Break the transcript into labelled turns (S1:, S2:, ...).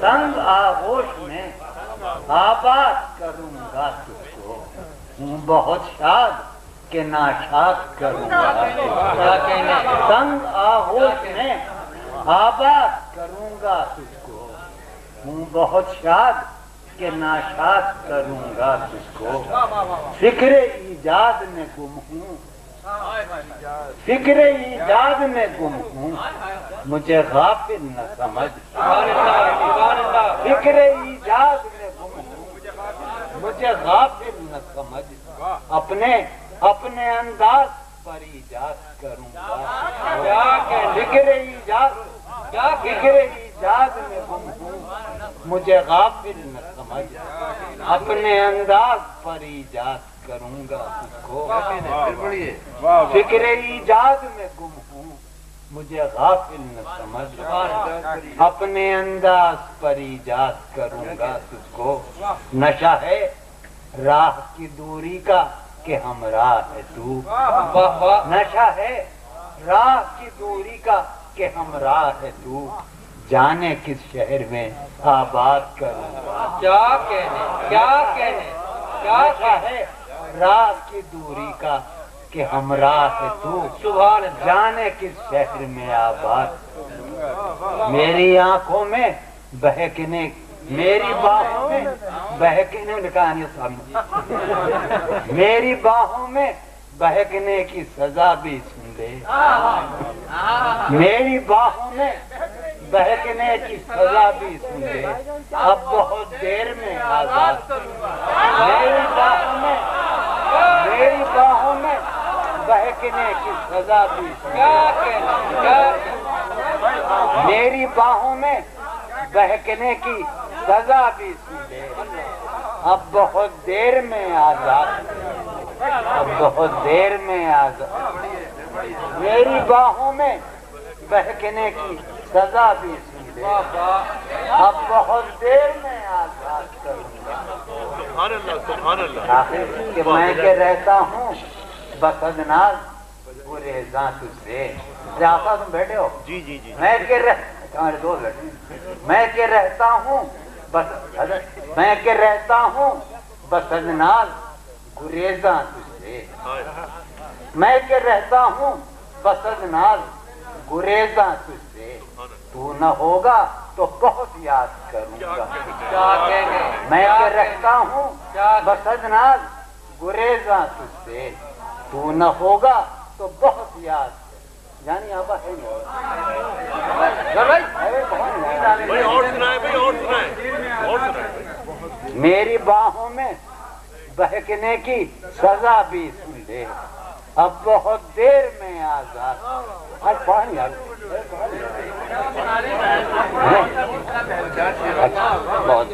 S1: تنگ آغوش میں آباد کروں گا تجھ کو ہوں بہت شاد کہ ناشاد کروں گا۔
S2: کیا کہنے؟
S1: تنگ آغوش میں آباد کروں گا تجھ کو ہوں بہت شاد کہ ناشاد کروں گا تجھ کو فکر ایجاد میں گم ہوں۔ فکر ایجاد میں گم ہوں۔ مجھے غافل نہ سمجھ
S2: سبحان اللہ سبحان اللہ
S1: فکر ایجاد میں گم ہوں مجھے غافل نہ سمجھ اپنے اپنے انداز پر ایجاد کروں گا۔ فکر ایجاد فکر ایجاد میں گم ہوں۔ مجھے غافل نہ سمجھ اپنے انداز پر ایجاد کروں گا۔ فکر ایجاد میں گم ہوں۔ مجھے غافل نہ سمجھ اپنے انداز پر ایجاد کروں گا۔ تجھ کو۔ نشہ ہے۔ راہ کی دوری کا کہ ہمراہ ہے تو۔ نشہ ہے راہ کی دوری کا کہ ہمراہ ہے تو۔ جانے کس شہر میں آباد کروں۔
S2: کیا کہنے کیا کہنے کیا
S1: ہے راہ کی دوری کا کہ ہمراہ ہے تو۔
S2: سبحان
S1: جانے کس شہر میں آباد۔ میری آنکھوں میں بہکنے میری باہوں میں بہکنے لکھا نہیں سامنے میری باہوں میں بہکنے کی سزا بھی سن لے میری باہوں میں بہکنے کی سزا بھی سن لے اب بہت دیر میں آزاد۔ میری باہوں میں، میری باہوں میں بہکنے کی سزا بھی سن لے میری باہوں میں بہکنے کی سزا بھی لے اب بہت دیر میں آزاد۔ اب بہت دیر میں آزاد۔ میری باہوں میں بہکنے کی سزا بھی
S2: واہ
S1: اب بہت دیر میں آزاد کروں گا۔
S3: سبحان اللہ سبحان اللہ۔
S1: آخر کہ میں کہ رہتا ہوں بس ادناز گریزاں تجھ سے آقا تم بیٹھے ہو؟
S3: جی جی جی۔
S1: میں کہ رہ ہمارے دو بیٹھے میں کہ رہتا ہوں بس میں کہ رہتا ہوں بس ادناز گریزاں تجھ سے۔ میں کہ رہتا ہوں بس ادناز گریزاں تجھ سے تو نہ ہوگا تو بہت یاد کروں گا۔ میں کہ رہتا ہوں بس ادناز گریزاں تجھ سے تو نہ ہوگا تو بہت یاد یعنی آبا ہے نہیں۔ میری باہوں میں بہکنے کی سزا بھی سن لے اب بہت دیر میں آزاد۔ آج پانی ہاں۔ اچھا، بہت۔